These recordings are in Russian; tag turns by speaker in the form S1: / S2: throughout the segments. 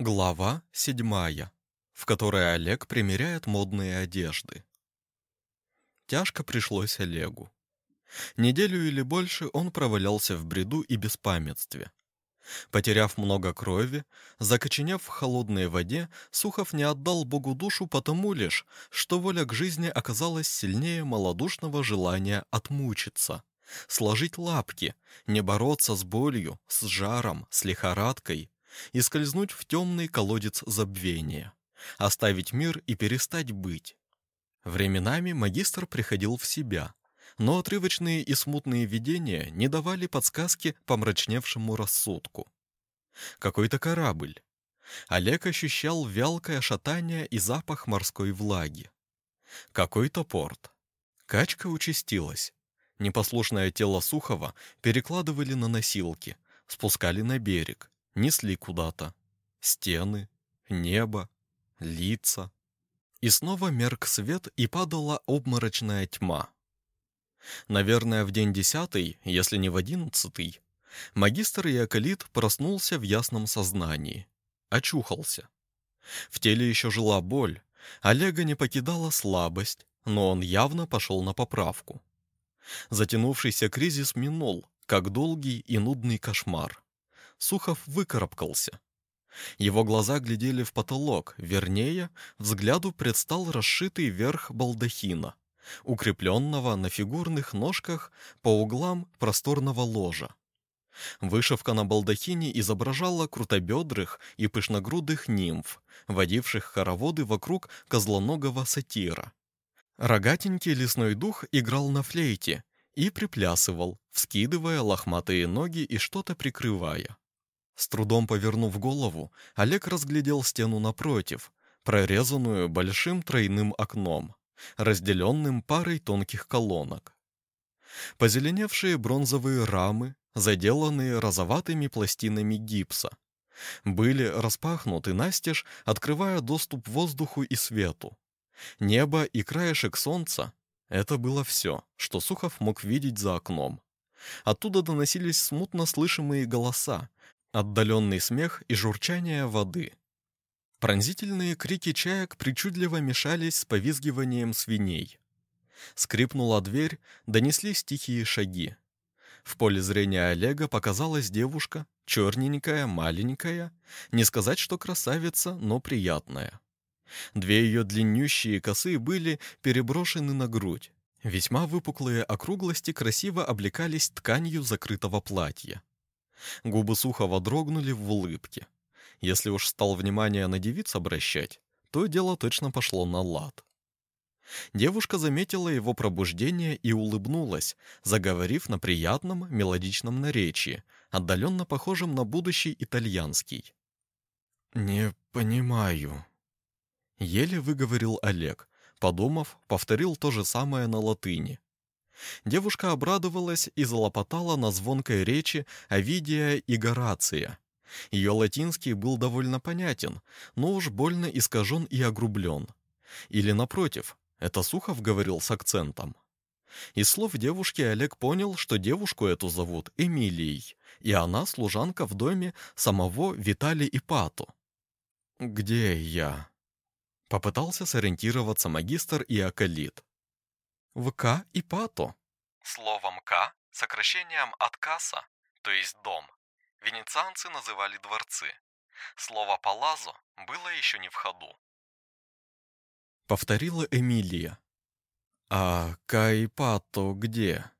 S1: Глава седьмая, в которой Олег примеряет модные одежды. Тяжко пришлось Олегу. Неделю или больше он провалялся в бреду и беспамятстве. Потеряв много крови, закоченев в холодной воде, Сухов не отдал Богу душу потому лишь, что воля к жизни оказалась сильнее малодушного желания отмучиться, сложить лапки, не бороться с болью, с жаром, с лихорадкой, и скользнуть в темный колодец забвения, оставить мир и перестать быть. Временами магистр приходил в себя, но отрывочные и смутные видения не давали подсказки помрачневшему рассудку. Какой-то корабль. Олег ощущал вялкое шатание и запах морской влаги. Какой-то порт. Качка участилась. Непослушное тело Сухова перекладывали на носилки, спускали на берег, несли куда-то. Стены, небо, лица. И снова мерк свет, и падала обморочная тьма. Наверное, в день десятый, если не в одиннадцатый, магистр Иоколит проснулся в ясном сознании. Очухался. В теле еще жила боль, Олега не покидала слабость, но он явно пошел на поправку. Затянувшийся кризис минул, как долгий и нудный кошмар. Сухов выкарабкался. Его глаза глядели в потолок, вернее, взгляду предстал расшитый верх балдахина, укрепленного на фигурных ножках по углам просторного ложа. Вышивка на балдахине изображала крутобедрых и пышногрудых нимф, водивших хороводы вокруг козлоногого сатира. Рогатенький лесной дух играл на флейте и приплясывал, вскидывая лохматые ноги и что-то прикрывая. С трудом повернув голову, Олег разглядел стену напротив, прорезанную большим тройным окном, разделенным парой тонких колонок. Позеленевшие бронзовые рамы, заделанные розоватыми пластинами гипса, были распахнуты настежь, открывая доступ воздуху и свету. Небо и краешек солнца — это было все, что Сухов мог видеть за окном. Оттуда доносились смутно слышимые голоса, отдаленный смех и журчание воды. Пронзительные крики чаек причудливо мешались с повизгиванием свиней. Скрипнула дверь, донеслись тихие шаги. В поле зрения Олега показалась девушка, черненькая, маленькая, не сказать, что красавица, но приятная. Две ее длиннющие косы были переброшены на грудь. Весьма выпуклые округлости красиво облекались тканью закрытого платья. Губы Сухова дрогнули в улыбке. Если уж стал внимание на девиц обращать, то дело точно пошло на лад. Девушка заметила его пробуждение и улыбнулась, заговорив на приятном мелодичном наречии, отдаленно похожем на будущий итальянский. «Не понимаю», — еле выговорил Олег, подумав, повторил то же самое на латыни. Девушка обрадовалась и залопотала на звонкой речи Овидия и Горация. Ее латинский был довольно понятен, но уж больно искажен и огрублен. Или, напротив, это Сухов говорил с акцентом. Из слов девушки Олег понял, что девушку эту зовут Эмилией, и она служанка в доме самого Виталия Ипату. «Где я?» Попытался сориентироваться магистр и акалит. В К и Пато. Словом «К» сокращением от «каса», то есть «дом», венецианцы называли дворцы. Слово «палазо» было еще не в ходу. Повторила Эмилия. «А Кайпато где?»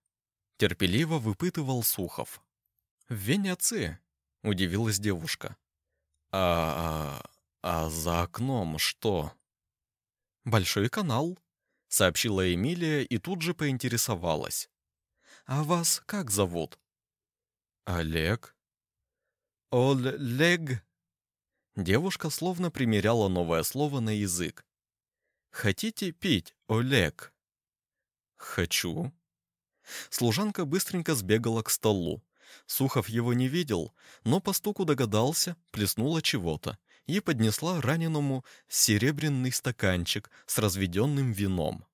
S1: Терпеливо выпытывал Сухов. «В Венеции», — удивилась девушка. «А, а, а за окном что?» «Большой канал», сообщила Эмилия и тут же поинтересовалась. «А вас как зовут?» «Олег». «Олег?» Девушка словно примеряла новое слово на язык. «Хотите пить, Олег?» «Хочу». Служанка быстренько сбегала к столу. Сухов его не видел, но по стуку догадался, плеснула чего-то и поднесла раненому серебряный стаканчик с разведенным вином.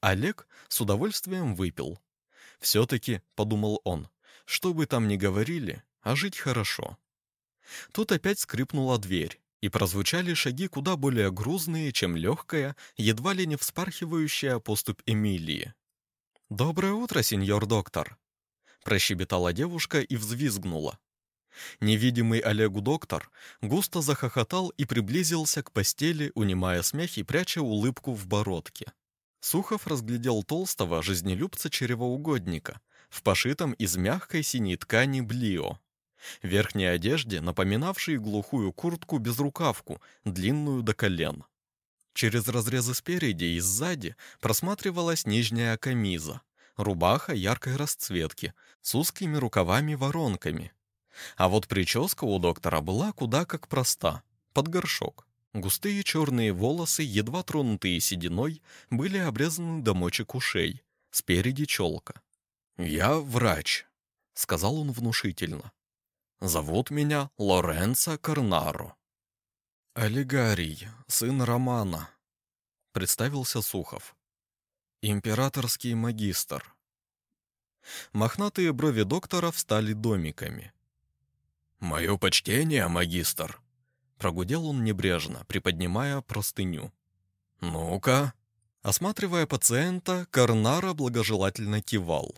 S1: Олег с удовольствием выпил. «Все-таки», — подумал он, — «что бы там ни говорили, а жить хорошо». Тут опять скрипнула дверь, и прозвучали шаги куда более грузные, чем легкая, едва ли не вспархивающая поступь Эмилии. «Доброе утро, сеньор доктор!» Прощебетала девушка и взвизгнула. Невидимый Олегу доктор густо захохотал и приблизился к постели, унимая смех и пряча улыбку в бородке. Сухов разглядел толстого жизнелюбца-чревоугодника в пошитом из мягкой синей ткани блио. Верхней одежде, напоминавшей глухую куртку-безрукавку, длинную до колен. Через разрезы спереди и сзади просматривалась нижняя камиза, рубаха яркой расцветки, с узкими рукавами-воронками. А вот прическа у доктора была куда как проста, под горшок. Густые черные волосы, едва тронутые сединой, были обрезаны до мочек ушей, спереди челка. «Я врач», — сказал он внушительно. «Зовут меня Лоренцо Карнаро». «Олигарий, сын Романа», — представился Сухов. «Императорский магистр». Мохнатые брови доктора встали домиками. «Мое почтение, магистр!» Прогудел он небрежно, приподнимая простыню. «Ну-ка!» Осматривая пациента, Карнара благожелательно кивал.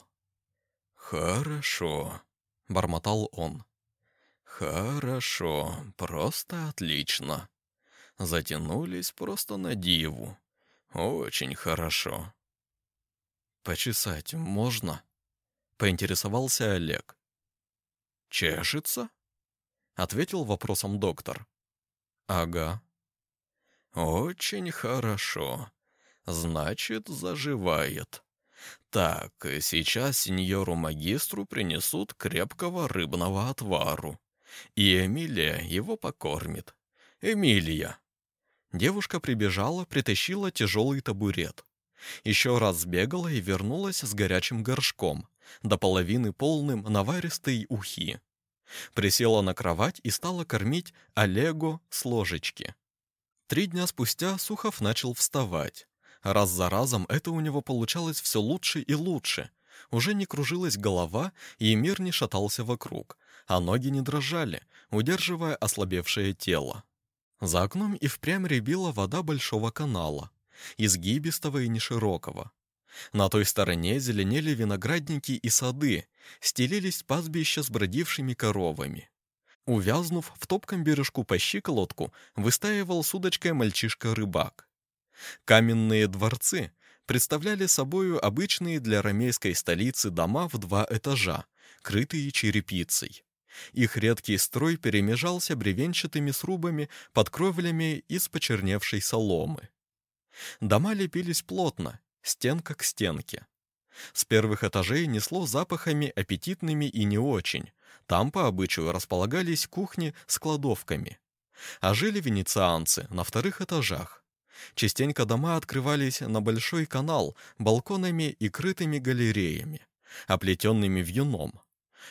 S1: «Хорошо», — бормотал он. «Хорошо, просто отлично. Затянулись просто на диву. Очень хорошо». «Почесать можно?» — поинтересовался Олег. «Чешется?» — ответил вопросом доктор. «Ага». «Очень хорошо. Значит, заживает. Так, сейчас сеньору-магистру принесут крепкого рыбного отвару, и Эмилия его покормит. Эмилия!» Девушка прибежала, притащила тяжелый табурет. Еще раз сбегала и вернулась с горячим горшком, до половины полным наваристой ухи. Присела на кровать и стала кормить Олегу с ложечки. Три дня спустя Сухов начал вставать. Раз за разом это у него получалось все лучше и лучше. Уже не кружилась голова, и мир не шатался вокруг, а ноги не дрожали, удерживая ослабевшее тело. За окном и впрямь рябила вода большого канала, изгибистого и неширокого. На той стороне зеленели виноградники и сады, стелились пастбища с бродившими коровами. Увязнув в топком бережку по щиколотку, выстаивал с удочкой мальчишка-рыбак. Каменные дворцы представляли собою обычные для ромейской столицы дома в два этажа, крытые черепицей. Их редкий строй перемежался бревенчатыми срубами под кровлями из почерневшей соломы. Дома лепились плотно, стенка к стенке. С первых этажей несло запахами аппетитными и не очень. Там по обычаю располагались кухни с кладовками. А жили венецианцы на вторых этажах. Частенько дома открывались на большой канал балконами и крытыми галереями, оплетенными вьюном.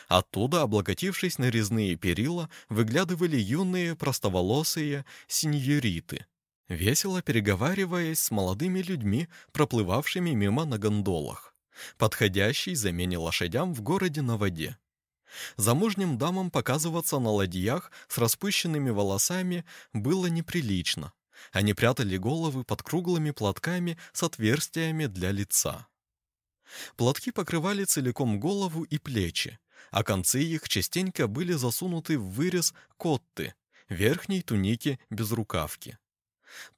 S1: Оттуда, облокотившись на резные перила, выглядывали юные простоволосые синьориты, весело переговариваясь с молодыми людьми, проплывавшими мимо на гондолах, подходящей замене лошадям в городе на воде. Замужним дамам показываться на ладьях с распущенными волосами было неприлично. Они прятали головы под круглыми платками с отверстиями для лица. Платки покрывали целиком голову и плечи, а концы их частенько были засунуты в вырез котты, верхней туники без рукавки.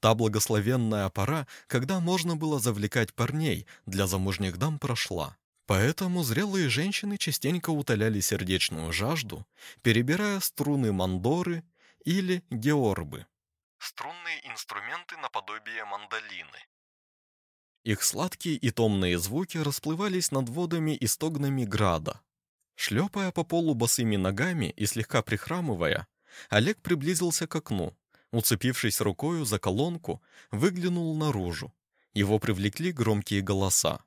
S1: Та благословенная пора, когда можно было завлекать парней, для замужних дам прошла. Поэтому зрелые женщины частенько утоляли сердечную жажду, перебирая струны мандоры или георбы. Струнные инструменты наподобие мандолины. Их сладкие и томные звуки расплывались над водами и стогнами града. Шлепая по полу босыми ногами и слегка прихрамывая, Олег приблизился к окну, уцепившись рукою за колонку, выглянул наружу. Его привлекли громкие голоса.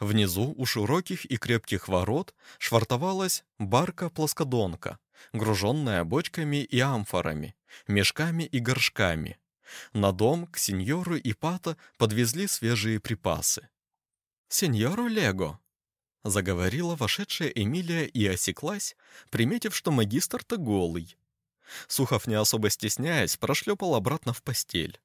S1: Внизу, у широких и крепких ворот, швартовалась барка-плоскодонка, груженная бочками и амфорами, мешками и горшками. На дом к сеньору и Пата подвезли свежие припасы. «Сеньору Лего!» — заговорила вошедшая Эмилия и осеклась, приметив, что магистр-то голый. Сухов, не особо стесняясь, прошлепал обратно в постель.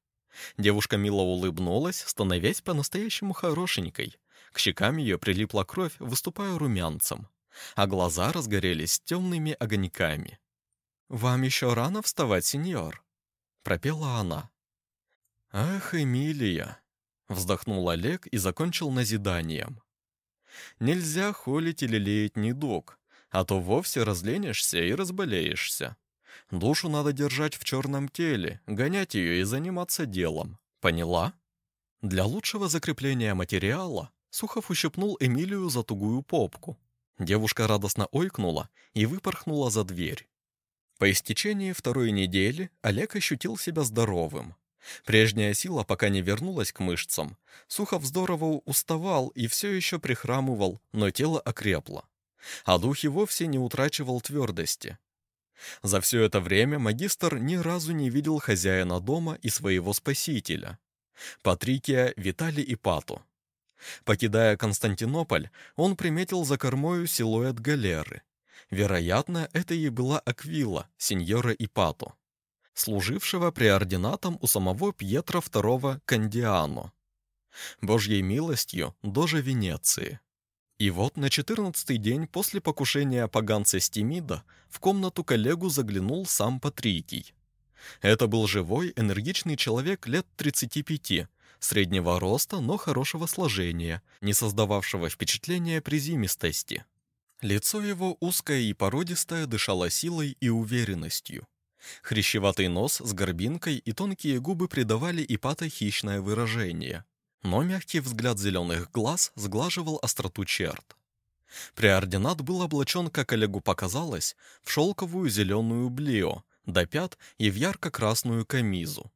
S1: Девушка мило улыбнулась, становясь по-настоящему хорошенькой. К щекам ее прилипла кровь, выступая румянцем, а глаза разгорелись темными огоньками. «Вам еще рано вставать, сеньор», — пропела она. «Ах, Эмилия!» — вздохнул Олег и закончил назиданием. «Нельзя холить или леять недуг, а то вовсе разленишься и разболеешься. Душу надо держать в черном теле, гонять ее и заниматься делом. Поняла? Для лучшего закрепления материала Сухов ущипнул Эмилию за тугую попку. Девушка радостно ойкнула и выпорхнула за дверь. По истечении второй недели Олег ощутил себя здоровым. Прежняя сила пока не вернулась к мышцам. Сухов здорово уставал и все еще прихрамывал, но тело окрепло. А дух и вовсе не утрачивал твердости. За все это время магистр ни разу не видел хозяина дома и своего спасителя. Патрикия, Витали и Пату. Покидая Константинополь, он приметил за кормою силуэт галеры. Вероятно, это и была Аквила, сеньора Ипату, служившего преординатом у самого Пьетра II Кандиано. Божьей милостью, дожа Венеции. И вот на четырнадцатый день после покушения поганца Стимида в комнату коллегу заглянул сам Патрикий. Это был живой, энергичный человек лет 35, среднего роста, но хорошего сложения, не создававшего впечатления призимистости. Лицо его узкое и породистое дышало силой и уверенностью. Хрящеватый нос с горбинкой и тонкие губы придавали Ипата хищное выражение но мягкий взгляд зеленых глаз сглаживал остроту черт. Преординат был облачен, как Олегу показалось, в шелковую зеленую блио, до пят и в ярко-красную камизу.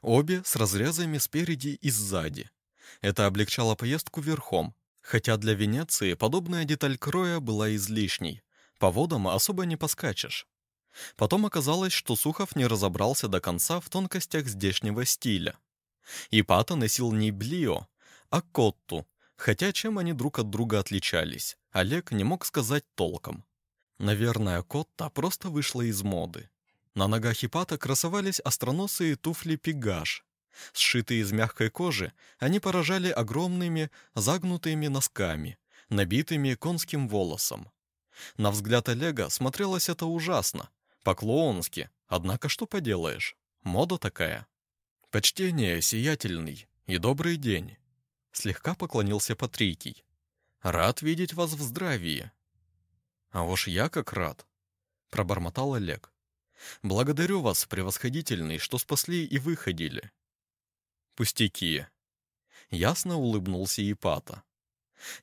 S1: Обе с разрезами спереди и сзади. Это облегчало поездку верхом, хотя для Венеции подобная деталь кроя была излишней. По водам особо не поскачешь. Потом оказалось, что Сухов не разобрался до конца в тонкостях здешнего стиля. Ипата носил не Блио, а Котту, хотя чем они друг от друга отличались, Олег не мог сказать толком. Наверное, Котта просто вышла из моды. На ногах Ипата красовались остроносые туфли «Пегаш». Сшитые из мягкой кожи, они поражали огромными загнутыми носками, набитыми конским волосом. На взгляд Олега смотрелось это ужасно, по-клоунски, однако что поделаешь, мода такая. «Почтение, сиятельный, и добрый день!» Слегка поклонился Патрикий. «Рад видеть вас в здравии!» «А уж я как рад!» Пробормотал Олег. «Благодарю вас, превосходительный, что спасли и выходили!» «Пустяки!» Ясно улыбнулся Ипата.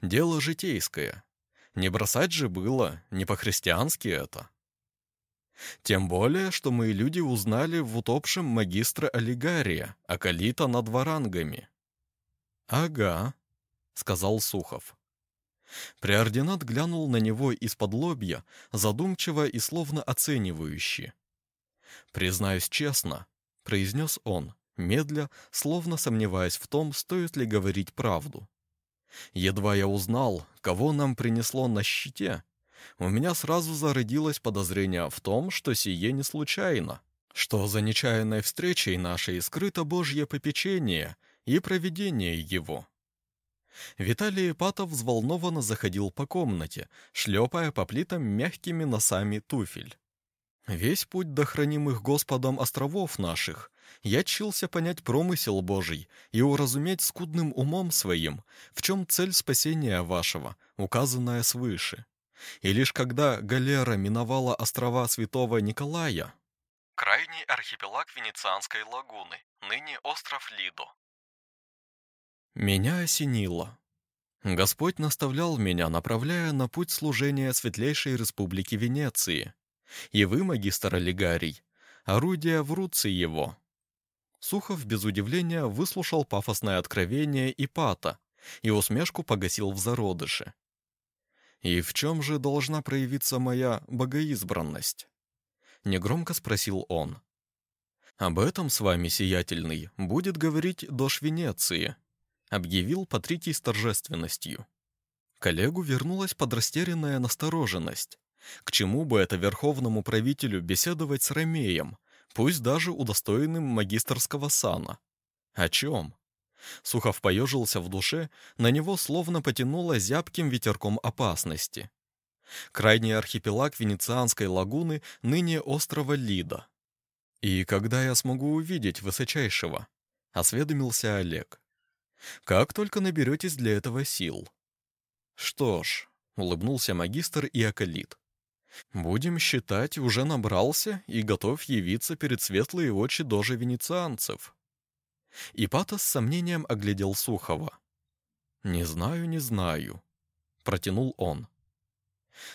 S1: «Дело житейское. Не бросать же было, не по-христиански это!» Тем более, что мои люди узнали в утопшем магистра Олигария, Акалита над варангами. «Ага», — сказал Сухов. Преординат глянул на него из-под лобья, задумчиво и словно оценивающе. «Признаюсь честно», — произнес он, медля, словно сомневаясь в том, стоит ли говорить правду. «Едва я узнал, кого нам принесло на щите, у меня сразу зародилось подозрение в том, что сие не случайно, что за нечаянной встречей нашей скрыто Божье попечение и проведение его. Виталий Ипатов взволнованно заходил по комнате, шлепая по плитам мягкими носами туфель. Весь путь до хранимых Господом островов наших я чился понять промысел Божий и уразуметь скудным умом своим, в чем цель спасения вашего, указанная свыше. И лишь когда галера миновала острова Святого Николая, крайний архипелаг Венецианской лагуны, ныне остров Лидо, меня осенило. Господь наставлял меня, направляя на путь служения Светлейшей Республики Венеции. И вы, магистр Олигарий, орудия в руце его. Сухов без удивления выслушал пафосное откровение Ипата и усмешку погасил в зародыше. «И в чем же должна проявиться моя богоизбранность?» Негромко спросил он. «Об этом с вами, сиятельный, будет говорить дождь Венеции», объявил Патрикий с торжественностью. Коллегу вернулась подрастерянная настороженность. К чему бы это верховному правителю беседовать с Ромеем, пусть даже удостоенным магистрского сана? О чем? Сухов поежился в душе, на него словно потянуло зябким ветерком опасности. Крайний архипелаг Венецианской лагуны, ныне острова Лида. «И когда я смогу увидеть высочайшего?» — осведомился Олег. «Как только наберетесь для этого сил». «Что ж», — улыбнулся магистр и околит. «Будем считать, уже набрался и готов явиться перед светлые очи дожи венецианцев». Ипата с сомнением оглядел Сухова. «Не знаю, не знаю», — протянул он.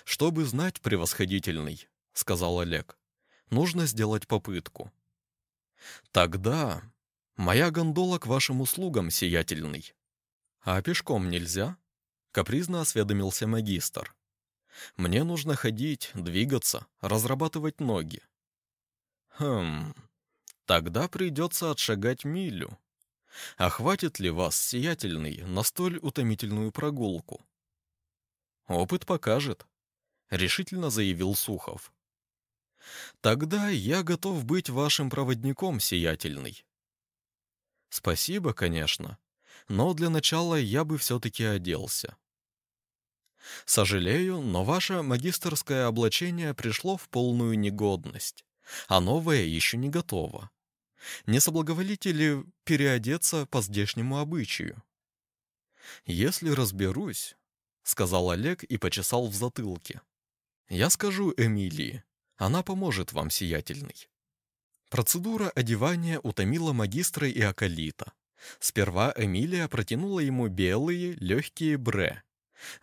S1: «Чтобы знать, превосходительный», — сказал Олег, — «нужно сделать попытку». «Тогда моя гондола к вашим услугам, сиятельный». «А пешком нельзя?» — капризно осведомился магистр. «Мне нужно ходить, двигаться, разрабатывать ноги». «Хм, тогда придется отшагать милю. А хватит ли вас, сиятельный, на столь утомительную прогулку?» «Опыт покажет», — решительно заявил Сухов. «Тогда я готов быть вашим проводником, сиятельный». «Спасибо, конечно, но для начала я бы все-таки оделся». «Сожалею, но ваше магистрское облачение пришло в полную негодность, а новое еще не готово. Не соблаговолите ли переодеться по здешнему обычаю?» «Если разберусь», — сказал Олег и почесал в затылке. Я скажу Эмилии. Она поможет вам, сиятельный. Процедура одевания утомила магистра и акалита. Сперва Эмилия протянула ему белые, легкие бре,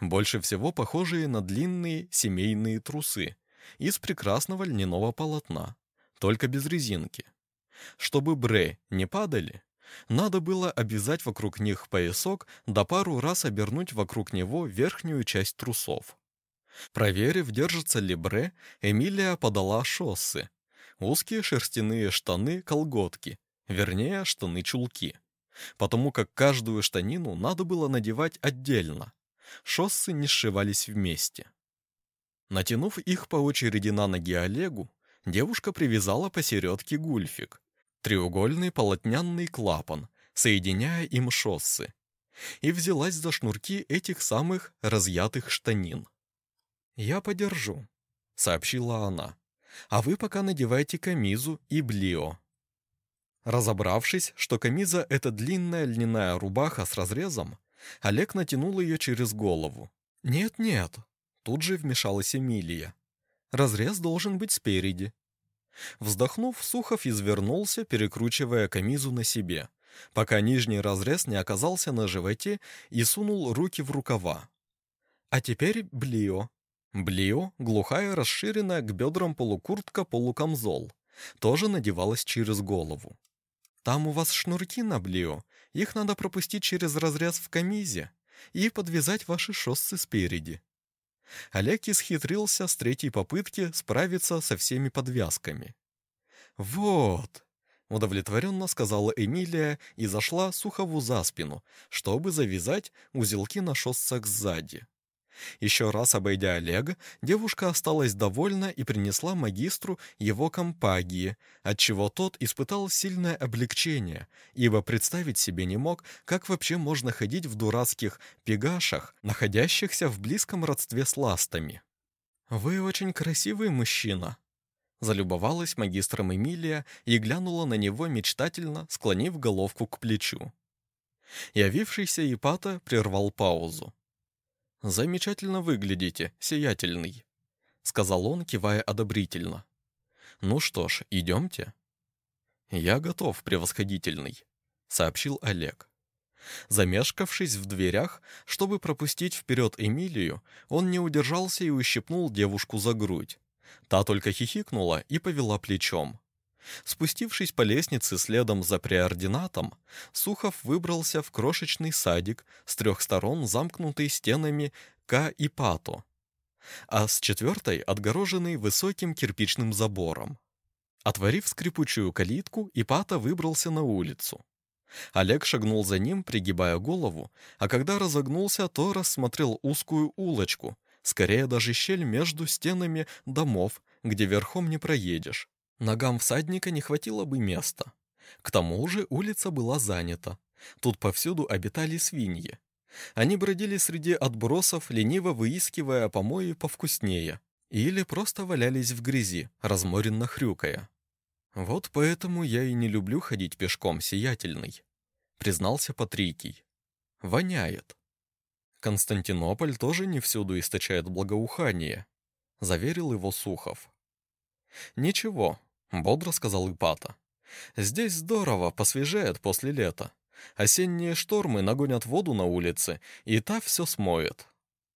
S1: больше всего похожие на длинные семейные трусы, из прекрасного льняного полотна, только без резинки. Чтобы бре не падали, надо было обвязать вокруг них поясок да пару раз обернуть вокруг него верхнюю часть трусов. Проверив, держится ли бре, Эмилия подала шоссы. Узкие шерстяные штаны-колготки, вернее, штаны-чулки. Потому как каждую штанину надо было надевать отдельно. Шоссы не сшивались вместе. Натянув их по очереди на ноги Олегу, девушка привязала посередке гульфик. Треугольный полотнянный клапан, соединяя им шоссы. И взялась за шнурки этих самых разъятых штанин. «Я подержу», — сообщила она. «А вы пока надевайте камизу и блио». Разобравшись, что камиза — это длинная льняная рубаха с разрезом, Олег натянул ее через голову. «Нет-нет», — тут же вмешалась Эмилия. «Разрез должен быть спереди». Вздохнув, Сухов извернулся, перекручивая камизу на себе, пока нижний разрез не оказался на животе и сунул руки в рукава. «А теперь блио», Блио, глухая, расширенная к бедрам полукуртка-полукамзол, тоже надевалась через голову. «Там у вас шнурки на блио, их надо пропустить через разрез в камизе и подвязать ваши шоссы спереди». Олег исхитрился с третьей попытки справиться со всеми подвязками. «Вот!» — удовлетворенно сказала Эмилия и зашла Сухову за спину, чтобы завязать узелки на шоссах сзади. Еще раз обойдя Олега, девушка осталась довольна и принесла магистру его компагии, отчего тот испытал сильное облегчение, ибо представить себе не мог, как вообще можно ходить в дурацких пегашах, находящихся в близком родстве с ластами. «Вы очень красивый мужчина», — залюбовалась магистром Эмилия и глянула на него мечтательно, склонив головку к плечу. Явившийся Ипата прервал паузу. «Замечательно выглядите, сиятельный», — сказал он, кивая одобрительно. «Ну что ж, идемте». «Я готов, превосходительный», — сообщил Олег. Замешкавшись в дверях, чтобы пропустить вперед Эмилию, он не удержался и ущипнул девушку за грудь. Та только хихикнула и повела плечом. Спустившись по лестнице следом за преординатом, Сухов выбрался в крошечный садик с трех сторон, замкнутый стенами К и Пато, а с четвертой отгороженный высоким кирпичным забором. Отворив скрипучую калитку, Ипата выбрался на улицу. Олег шагнул за ним, пригибая голову, а когда разогнулся, то рассмотрел узкую улочку, скорее даже щель между стенами домов, где верхом не проедешь. Ногам всадника не хватило бы места. К тому же улица была занята. Тут повсюду обитали свиньи. Они бродили среди отбросов, лениво выискивая помои повкуснее, или просто валялись в грязи, разморенно хрюкая. «Вот поэтому я и не люблю ходить пешком, сиятельный», — признался Патрикий. «Воняет». «Константинополь тоже не всюду источает благоухание», — заверил его Сухов. «Ничего», — бодро сказал Ипата. «Здесь здорово, посвежеет после лета. Осенние штормы нагонят воду на улице, и та все смоет».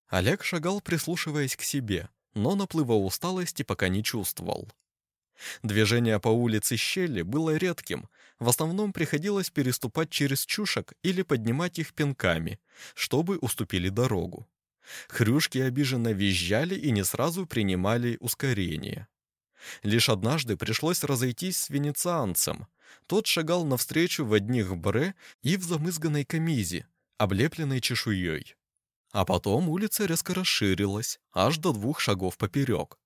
S1: Олег шагал, прислушиваясь к себе, но наплыва усталости пока не чувствовал. Движение по улице щели было редким, в основном приходилось переступать через чушек или поднимать их пинками, чтобы уступили дорогу. Хрюшки обиженно визжали и не сразу принимали ускорение. Лишь однажды пришлось разойтись с венецианцем. Тот шагал навстречу в одних бре и в замызганной камизе, облепленной чешуей. А потом улица резко расширилась, аж до двух шагов поперек.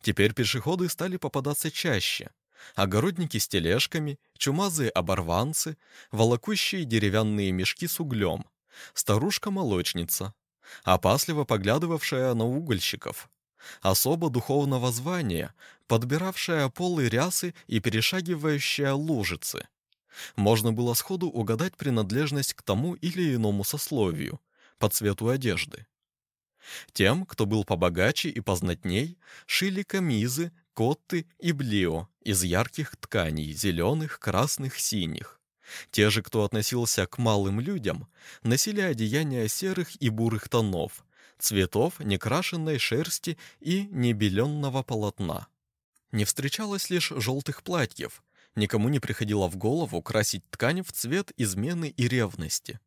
S1: Теперь пешеходы стали попадаться чаще. Огородники с тележками, чумазые оборванцы, волокущие деревянные мешки с углем, старушка-молочница, опасливо поглядывавшая на угольщиков, особо духовного звания, подбиравшая полы рясы и перешагивающая лужицы. Можно было сходу угадать принадлежность к тому или иному сословию, по цвету одежды. Тем, кто был побогаче и познатней, шили камизы, котты и блио из ярких тканей, зеленых, красных, синих. Те же, кто относился к малым людям, носили одеяния серых и бурых тонов, цветов некрашенной шерсти и небеленного полотна. Не встречалось лишь желтых платьев, никому не приходило в голову красить ткань в цвет измены и ревности.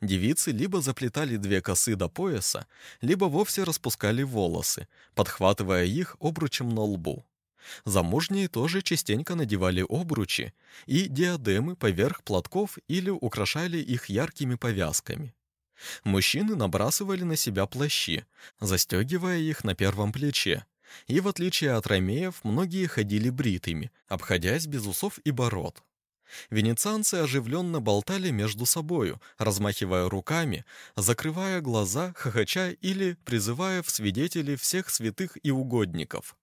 S1: Девицы либо заплетали две косы до пояса, либо вовсе распускали волосы, подхватывая их обручем на лбу. Замужние тоже частенько надевали обручи и диадемы поверх платков или украшали их яркими повязками. Мужчины набрасывали на себя плащи, застегивая их на первом плече, и в отличие от ромеев, многие ходили бритыми, обходясь без усов и бород. Венецианцы оживленно болтали между собою, размахивая руками, закрывая глаза, хохоча или призывая в свидетели всех святых и угодников.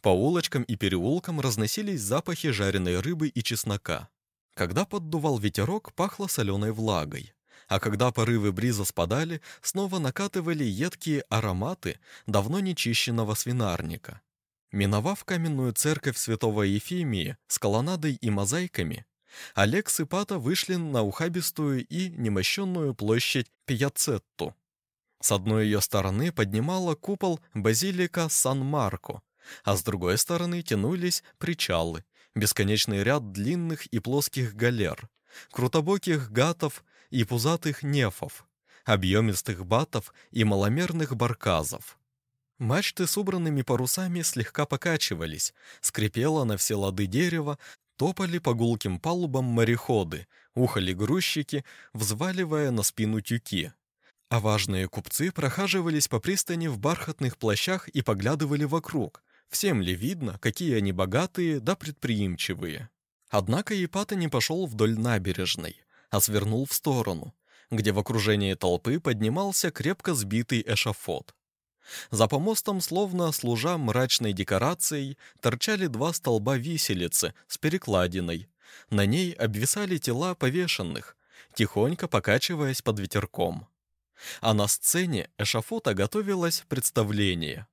S1: По улочкам и переулкам разносились запахи жареной рыбы и чеснока. Когда поддувал ветерок, пахло соленой влагой. А когда порывы бриза спадали, снова накатывали едкие ароматы давно нечищенного свинарника. Миновав каменную церковь святого Ефимии с колоннадой и мозаиками, Олег с Ипата вышли на ухабистую и немощенную площадь Пьяцетту. С одной ее стороны поднимала купол базилика Сан-Марко, а с другой стороны тянулись причалы, бесконечный ряд длинных и плоских галер, крутобоких гатов и пузатых нефов, объемистых батов и маломерных барказов. Мачты с убранными парусами слегка покачивались, скрипело на все лады дерева, Топали по гулким палубам мореходы, ухали грузчики, взваливая на спину тюки. А важные купцы прохаживались по пристани в бархатных плащах и поглядывали вокруг. Всем ли видно, какие они богатые да предприимчивые? Однако Епата не пошел вдоль набережной, а свернул в сторону, где в окружении толпы поднимался крепко сбитый эшафот. За помостом, словно служа мрачной декорацией, торчали два столба виселицы с перекладиной. На ней обвисали тела повешенных, тихонько покачиваясь под ветерком. А на сцене эшафота готовилось представление.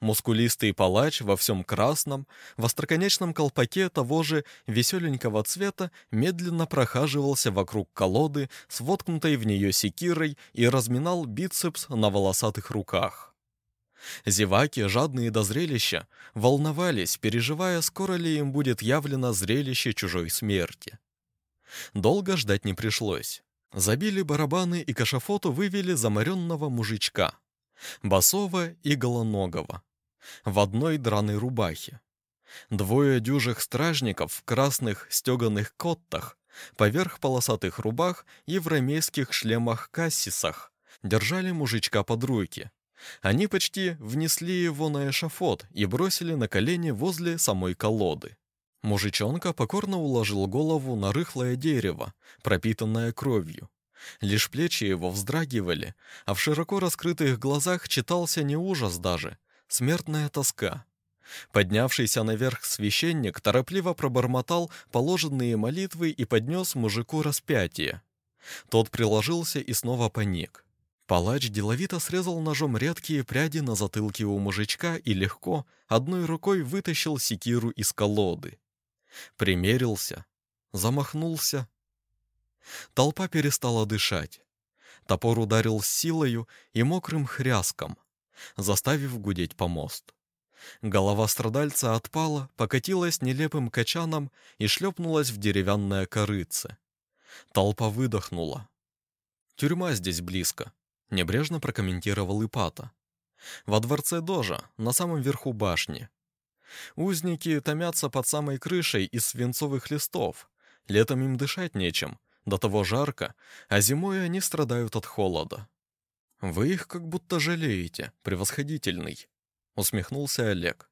S1: Мускулистый палач во всем красном, в остроконечном колпаке того же веселенького цвета медленно прохаживался вокруг колоды с воткнутой в нее секирой и разминал бицепс на волосатых руках. Зеваки, жадные до зрелища, волновались, переживая, скоро ли им будет явлено зрелище чужой смерти. Долго ждать не пришлось. Забили барабаны и к эшафоту вывели заморенного мужичка, босого и голоногого, в одной драной рубахе. Двое дюжих стражников в красных стеганых коттах, поверх полосатых рубах и в ромейских шлемах-кассисах держали мужичка под руки, Они почти внесли его на эшафот и бросили на колени возле самой колоды. Мужичонка покорно уложил голову на рыхлое дерево, пропитанное кровью. Лишь плечи его вздрагивали, а в широко раскрытых глазах читался не ужас даже, смертная тоска. Поднявшийся наверх священник торопливо пробормотал положенные молитвы и поднес мужику распятие. Тот приложился и снова паник. Палач деловито срезал ножом редкие пряди на затылке у мужичка и легко, одной рукой вытащил секиру из колоды примерился, замахнулся. Толпа перестала дышать. Топор ударил с силою и мокрым хряском, заставив гудеть помост. Голова страдальца отпала, покатилась нелепым качаном и шлепнулась в деревянное корыце. Толпа выдохнула. «Тюрьма здесь близко», — небрежно прокомментировал Ипата. «Во дворце Дожа, на самом верху башни. Узники томятся под самой крышей из свинцовых листов. Летом им дышать нечем, до того жарко, а зимой они страдают от холода. «Вы их как будто жалеете, превосходительный», — усмехнулся Олег.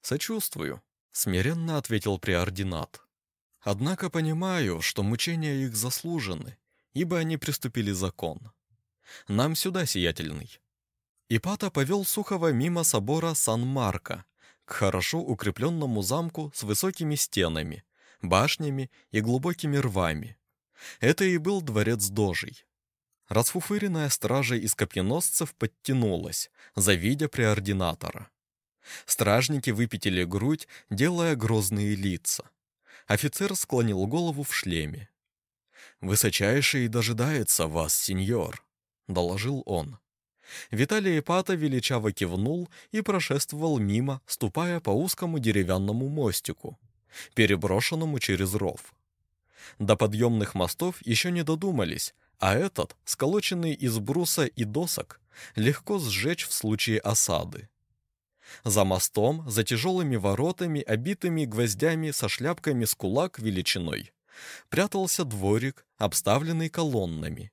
S1: «Сочувствую», — смиренно ответил преординат. «Однако понимаю, что мучения их заслужены, ибо они приступили закон. Нам сюда, сиятельный». Ипата повел Сухова мимо собора Сан-Марко, к хорошо укрепленному замку с высокими стенами, башнями и глубокими рвами. Это и был дворец Дожей. Расфуфыренная стража из копьеносцев подтянулась, завидя преординатора. Стражники выпятили грудь, делая грозные лица. Офицер склонил голову в шлеме. «Высочайший дожидается вас, сеньор», — доложил он. Виталий Ипата величаво кивнул и прошествовал мимо, ступая по узкому деревянному мостику, переброшенному через ров. До подъемных мостов еще не додумались, а этот, сколоченный из бруса и досок, легко сжечь в случае осады. За мостом, за тяжелыми воротами, обитыми гвоздями со шляпками с кулак величиной, прятался дворик, обставленный колоннами,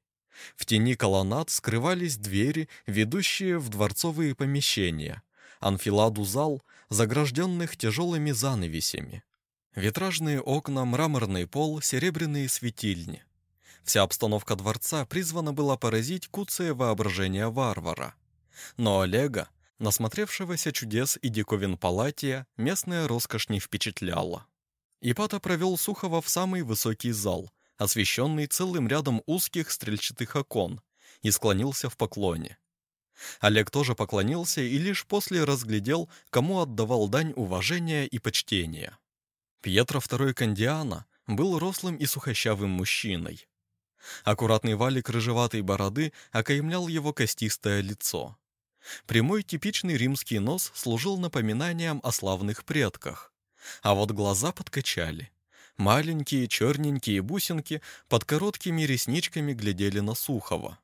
S1: в тени колоннад скрывались двери, ведущие в дворцовые помещения, анфиладу зал, загражденных тяжелыми занавесями. Витражные окна, мраморный пол, серебряные светильни. Вся обстановка дворца призвана была поразить куцее воображение варвара. Но Олега, насмотревшегося чудес и диковин Палатия, местная роскошь не впечатляла. Ипата провел Сухова в самый высокий зал, освещенный целым рядом узких стрельчатых окон, и склонился в поклоне. Олег тоже поклонился и лишь после разглядел, кому отдавал дань уважения и почтения. Пьетро II Кандиана был рослым и сухощавым мужчиной. Аккуратный валик рыжеватой бороды окаймлял его костистое лицо. Прямой типичный римский нос служил напоминанием о славных предках, а вот глаза подкачали. Маленькие черненькие бусинки под короткими ресничками глядели на Сухова.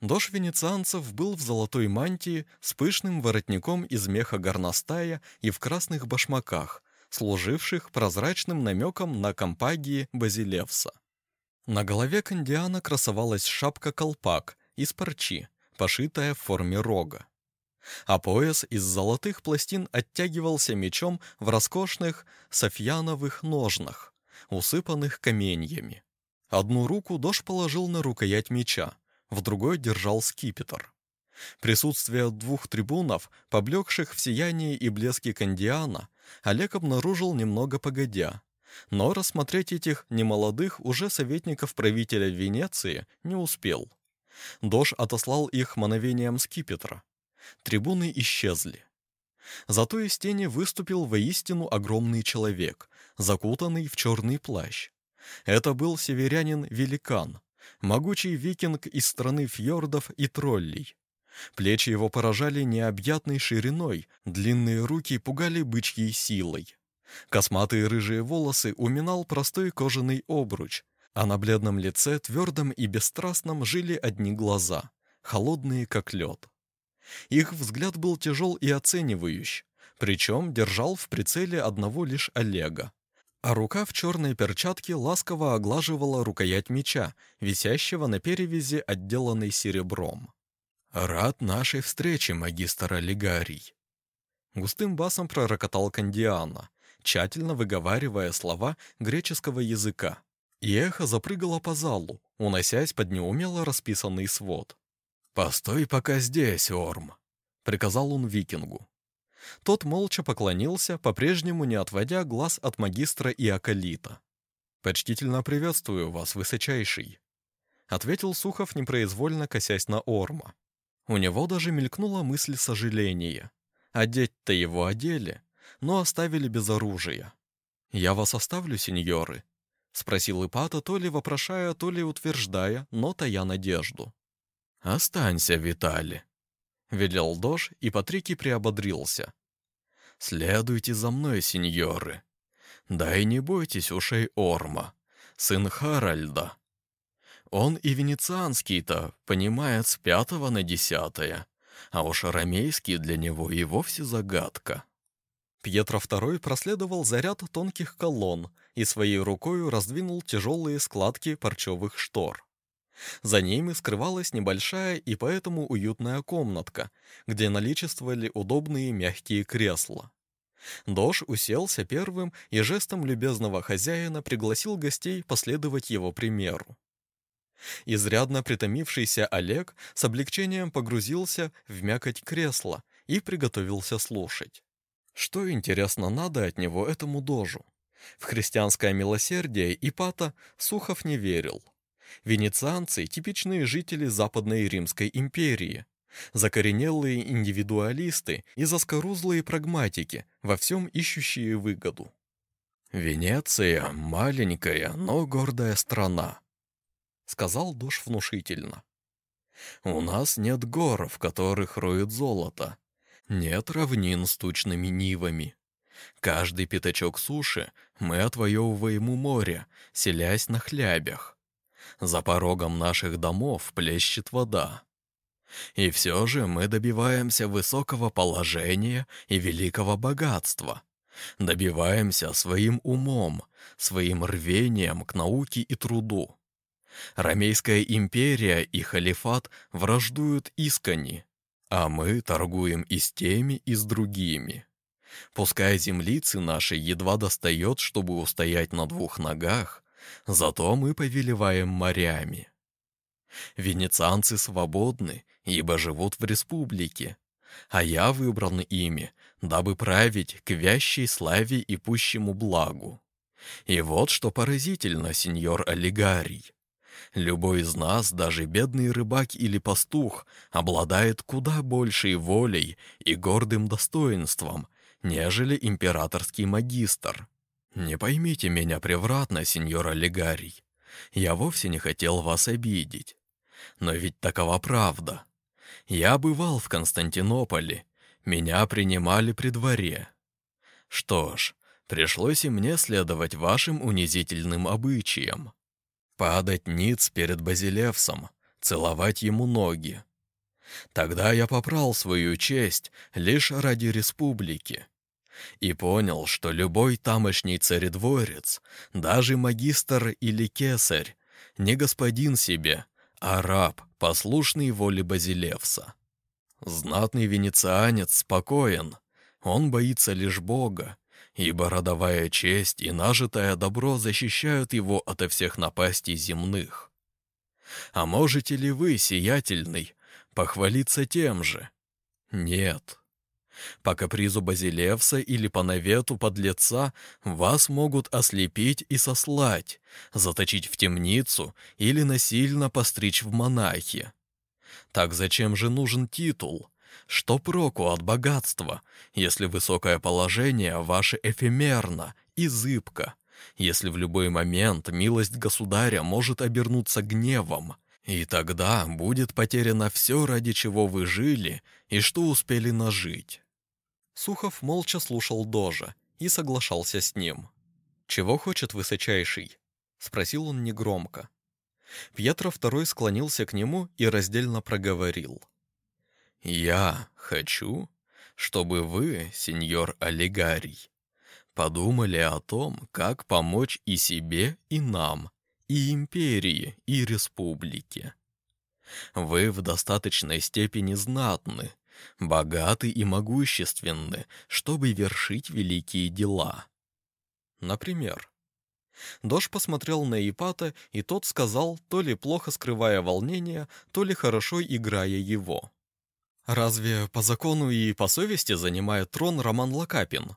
S1: Дож венецианцев был в золотой мантии с пышным воротником из меха горностая и в красных башмаках, служивших прозрачным намеком на компагии Базилевса. На голове Кандиана красовалась шапка-колпак из парчи, пошитая в форме рога. А пояс из золотых пластин оттягивался мечом в роскошных софьяновых ножнах, усыпанных каменьями. Одну руку Дош положил на рукоять меча, в другой держал скипетр. Присутствие двух трибунов, поблекших в сиянии и блеске Кандиана, Олег обнаружил немного погодя. Но рассмотреть этих немолодых уже советников правителя Венеции не успел. Дош отослал их мановением скипетра. Трибуны исчезли. Зато из тени выступил воистину огромный человек, закутанный в черный плащ. Это был северянин-великан, могучий викинг из страны фьордов и троллей. Плечи его поражали необъятной шириной, длинные руки пугали бычьей силой. Косматые рыжие волосы уминал простой кожаный обруч, а на бледном лице, твердом и бесстрастном, жили одни глаза, холодные как лед. Их взгляд был тяжел и оценивающий, причем держал в прицеле одного лишь Олега. А рука в черной перчатке ласково оглаживала рукоять меча, висящего на перевязи, отделанной серебром. «Рад нашей встрече, магистр Олигарий!» Густым басом пророкотал Кандиана, тщательно выговаривая слова греческого языка. И эхо запрыгало по залу, уносясь под неумело расписанный свод. «Постой пока здесь, Орм», — приказал он викингу. Тот молча поклонился, по-прежнему не отводя глаз от магистра и акалита. «Почтительно приветствую вас, высочайший», — ответил Сухов, непроизвольно косясь на Орма. У него даже мелькнула мысль сожаления. Одеть-то его одели, но оставили без оружия. «Я вас оставлю, сеньоры?» — спросил Ипата, то ли вопрошая, то ли утверждая, но тая надежду. «Останься, Витали», — велел Дож, и Патрики приободрился. «Следуйте за мной, сеньоры. Да и не бойтесь ушей Орма, сын Харальда. Он и венецианский-то понимает с пятого на десятое, а уж арамейский для него и вовсе загадка». Пьетро II проследовал за ряд тонких колонн и своей рукой раздвинул тяжелые складки парчевых штор. За ними скрывалась небольшая и поэтому уютная комнатка, где наличествовали удобные мягкие кресла. Дош уселся первым и жестом любезного хозяина пригласил гостей последовать его примеру. Изрядно притомившийся Олег с облегчением погрузился в мякоть кресла и приготовился слушать. Что, интересно, надо от него этому дожу? В христианское милосердие Ипата Сухов не верил. Венецианцы – типичные жители Западной Римской империи, закоренелые индивидуалисты и заскорузлые прагматики, во всем ищущие выгоду. «Венеция – маленькая, но гордая страна», — сказал Дош внушительно. «У нас нет гор, в которых роют золото, нет равнин с тучными нивами. Каждый пятачок суши мы отвоевываем у моря, селясь на хлябях. За порогом наших домов плещет вода. И все же мы добиваемся высокого положения и великого богатства. Добиваемся своим умом, своим рвением к науке и труду. Ромейская империя и халифат враждуют искренне, а мы торгуем и с теми, и с другими. Пускай землицы нашей едва достает, чтобы устоять на двух ногах, зато мы повелеваем морями. Венецианцы свободны, ибо живут в республике, а я выбран ими, дабы править к вящей славе и пущему благу. И вот что поразительно, сеньор Олигарий. Любой из нас, даже бедный рыбак или пастух, обладает куда большей волей и гордым достоинством, нежели императорский магистр. Не поймите меня превратно, сеньор Олигарий. Я вовсе не хотел вас обидеть. Но ведь такова правда. Я бывал в Константинополе, меня принимали при дворе. Что ж, пришлось и мне следовать вашим унизительным обычаям падать ниц перед Базилевсом, целовать ему ноги. Тогда я попрал свою честь лишь ради республики и понял, что любой тамошний царедворец, даже магистр или кесарь, не господин себе, а раб, послушный воле Базилевса. Знатный венецианец спокоен, он боится лишь Бога ибо родовая честь и нажитое добро защищают его ото всех напастей земных. А можете ли вы, сиятельный, похвалиться тем же? Нет. По капризу Базилевса или по навету подлеца вас могут ослепить и сослать, заточить в темницу или насильно постричь в монахи. Так зачем же нужен титул? Что проку от богатства, если высокое положение ваше эфемерно и зыбко, если в любой момент милость государя может обернуться гневом, и тогда будет потеряно все, ради чего вы жили и что успели нажить?» Сухов молча слушал Дожа и соглашался с ним. «Чего хочет высочайший?» — спросил он негромко. Пьетро II склонился к нему и раздельно проговорил — я хочу, чтобы вы, сеньор Олигарий, подумали о том, как помочь и себе, и нам, и империи, и республике. Вы в достаточной степени знатны, богаты и могущественны, чтобы вершить великие дела. Например, Дож посмотрел на Ипата, и тот сказал, то ли плохо скрывая волнение, то ли хорошо играя его. Разве по закону и по совести занимает трон Роман Лакапин?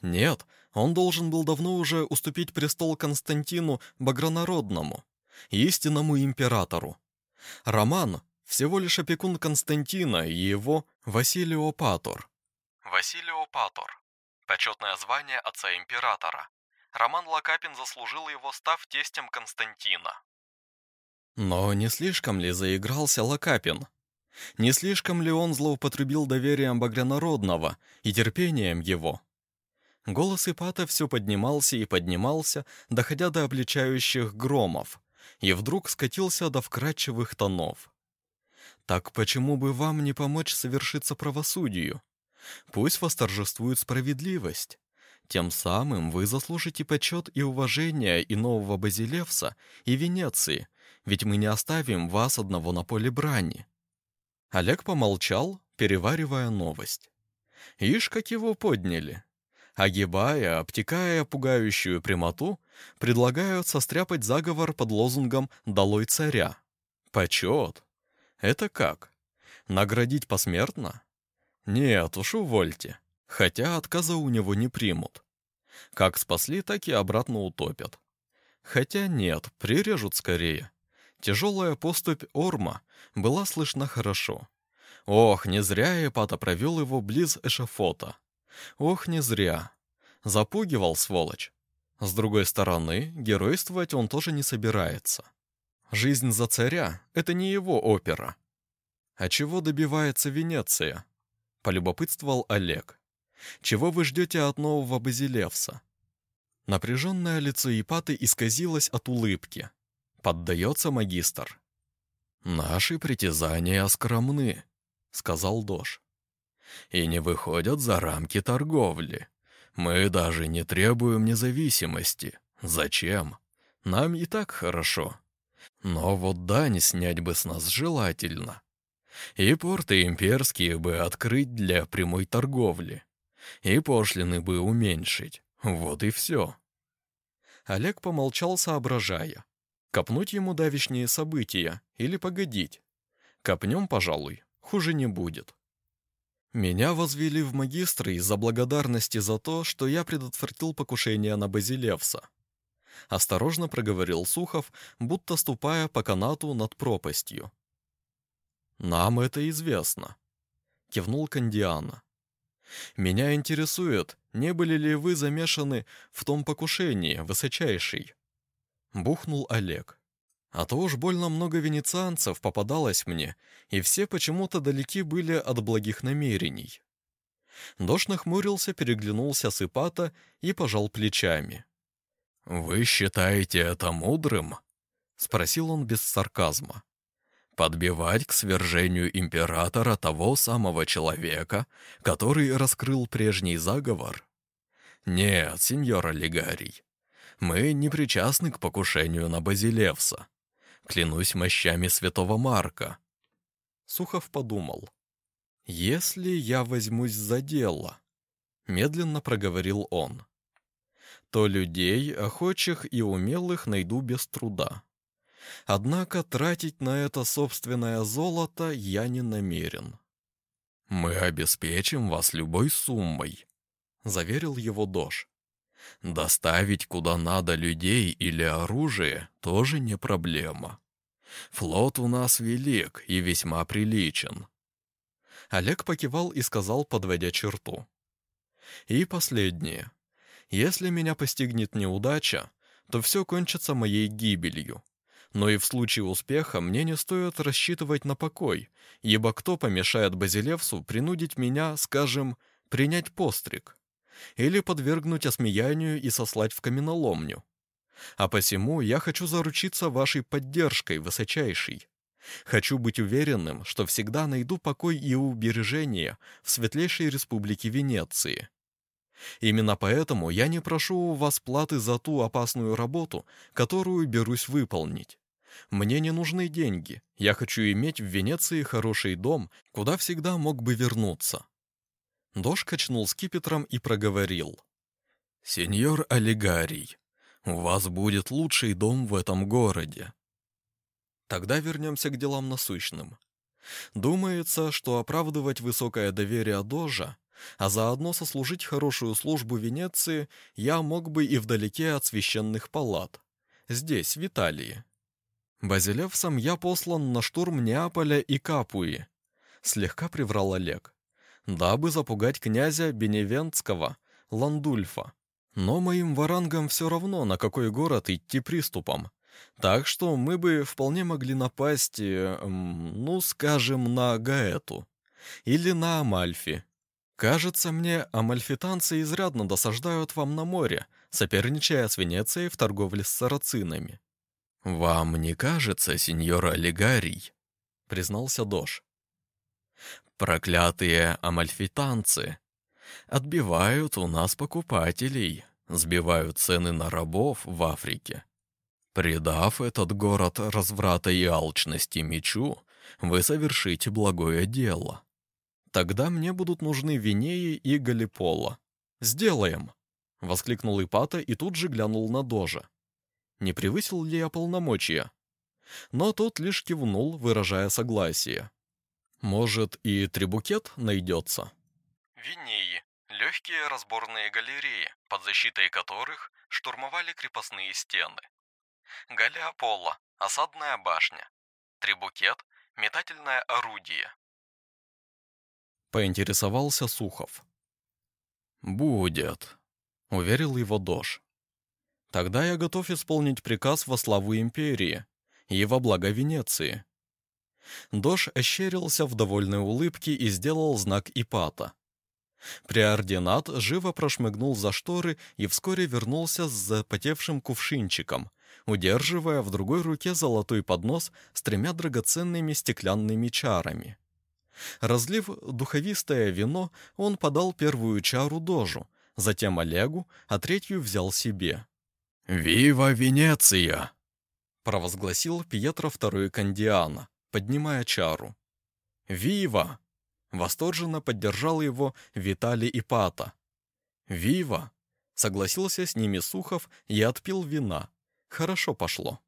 S1: Нет, он должен был давно уже уступить престол Константину Багронародному, истинному императору. Роман всего лишь опекун Константина и его Василиопатор. Василиопатор. Почетное звание отца императора. Роман Лакапин заслужил его, став тестем Константина. Но не слишком ли заигрался Лакапин? Не слишком ли он злоупотребил доверием Багрянародного и терпением его? Голос Ипата все поднимался и поднимался, доходя до обличающих громов, и вдруг скатился до вкрадчивых тонов. Так почему бы вам не помочь совершиться правосудию? Пусть восторжествует справедливость. Тем самым вы заслужите почет и уважение и нового Базилевса, и Венеции, ведь мы не оставим вас одного на поле брани». Олег помолчал, переваривая новость. Ишь, как его подняли. Огибая, обтекая пугающую прямоту, предлагают состряпать заговор под лозунгом «Долой царя». Почет. Это как? Наградить посмертно? Нет уж, увольте хотя отказа у него не примут. Как спасли, так и обратно утопят. Хотя нет, прирежут скорее. Тяжелая поступь Орма была слышна хорошо. Ох, не зря Эпата провел его близ эшафота. Ох, не зря. Запугивал, сволочь. С другой стороны, геройствовать он тоже не собирается. Жизнь за царя — это не его опера. А чего добивается Венеция? Полюбопытствовал Олег. Чего вы ждете от нового Базилевса?» Напряженное лицо Ипаты исказилось от улыбки. Поддается магистр. «Наши притязания скромны», — сказал Дош. «И не выходят за рамки торговли. Мы даже не требуем независимости. Зачем? Нам и так хорошо. Но вот дань снять бы с нас желательно. И порты имперские бы открыть для прямой торговли и пошлины бы уменьшить. Вот и все. Олег помолчал, соображая. Копнуть ему давишние события или погодить? Копнем, пожалуй, хуже не будет. Меня возвели в магистры из-за благодарности за то, что я предотвратил покушение на Базилевса. Осторожно проговорил Сухов, будто ступая по канату над пропастью. «Нам это известно», — кивнул Кандиана. Меня интересует, не были ли вы замешаны в том покушении, высочайший?» Бухнул Олег. «А то уж больно много венецианцев попадалось мне, и все почему-то далеки были от благих намерений». Дож нахмурился, переглянулся с Ипата и пожал плечами. «Вы считаете это мудрым?» — спросил он без сарказма подбивать к свержению императора того самого человека, который раскрыл прежний заговор? Нет, сеньор Олигарий, мы не причастны к покушению на Базилевса. Клянусь мощами святого Марка. Сухов подумал. «Если я возьмусь за дело», — медленно проговорил он, «то людей, охочих и умелых найду без труда. Однако тратить на это собственное золото я не намерен. «Мы обеспечим вас любой суммой», — заверил его Дош. «Доставить куда надо людей или оружие тоже не проблема. Флот у нас велик и весьма приличен». Олег покивал и сказал, подводя черту. «И последнее. Если меня постигнет неудача, то все кончится моей гибелью. Но и в случае успеха мне не стоит рассчитывать на покой, ибо кто помешает Базилевсу принудить меня, скажем, принять постриг? Или подвергнуть осмеянию и сослать в каменоломню? А посему я хочу заручиться вашей поддержкой, высочайшей. Хочу быть уверенным, что всегда найду покой и убережение в светлейшей республике Венеции. Именно поэтому я не прошу у вас платы за ту опасную работу, которую берусь выполнить. Мне не нужны деньги. Я хочу иметь в Венеции хороший дом, куда всегда мог бы вернуться». Дож качнул скипетром и проговорил. «Сеньор Олигарий, у вас будет лучший дом в этом городе». Тогда вернемся к делам насущным. Думается, что оправдывать высокое доверие Дожа, а заодно сослужить хорошую службу Венеции я мог бы и вдалеке от священных палат. Здесь, в Италии. Базилевсом я послан на штурм Неаполя и Капуи. Слегка приврал Олег. Дабы запугать князя Беневентского, Ландульфа. Но моим варангам все равно, на какой город идти приступом. Так что мы бы вполне могли напасть, э, ну, скажем, на Гаэту. Или на Амальфи. Кажется мне, амальфитанцы изрядно досаждают вам на море, соперничая с Венецией в торговле с сарацинами. «Вам не кажется, сеньор Олигарий?» — признался Дош. «Проклятые амальфитанцы отбивают у нас покупателей, сбивают цены на рабов в Африке. Предав этот город разврата и алчности мечу, вы совершите благое дело. Тогда мне будут нужны Винеи и Галипола. Сделаем!» — воскликнул Ипата и тут же глянул на Дожа. Не превысил ли я полномочия? Но тот лишь кивнул, выражая согласие. Может, и трибукет найдется? Винеи — легкие разборные галереи, под защитой которых штурмовали крепостные стены. Галиопола — осадная башня. Трибукет — метательное орудие. Поинтересовался Сухов. «Будет», — уверил его Дож. «Тогда я готов исполнить приказ во славу империи и во благо Венеции». Дож ощерился в довольной улыбке и сделал знак Ипата. Преординат живо прошмыгнул за шторы и вскоре вернулся с запотевшим кувшинчиком, удерживая в другой руке золотой поднос с тремя драгоценными стеклянными чарами. Разлив духовистое вино, он подал первую чару дожу, затем Олегу, а третью взял себе. «Вива Венеция!» — провозгласил Пьетро II Кандиана, поднимая чару. «Вива!» — восторженно поддержал его Виталий Ипата. «Вива!» — согласился с ними Сухов и отпил вина. Хорошо пошло.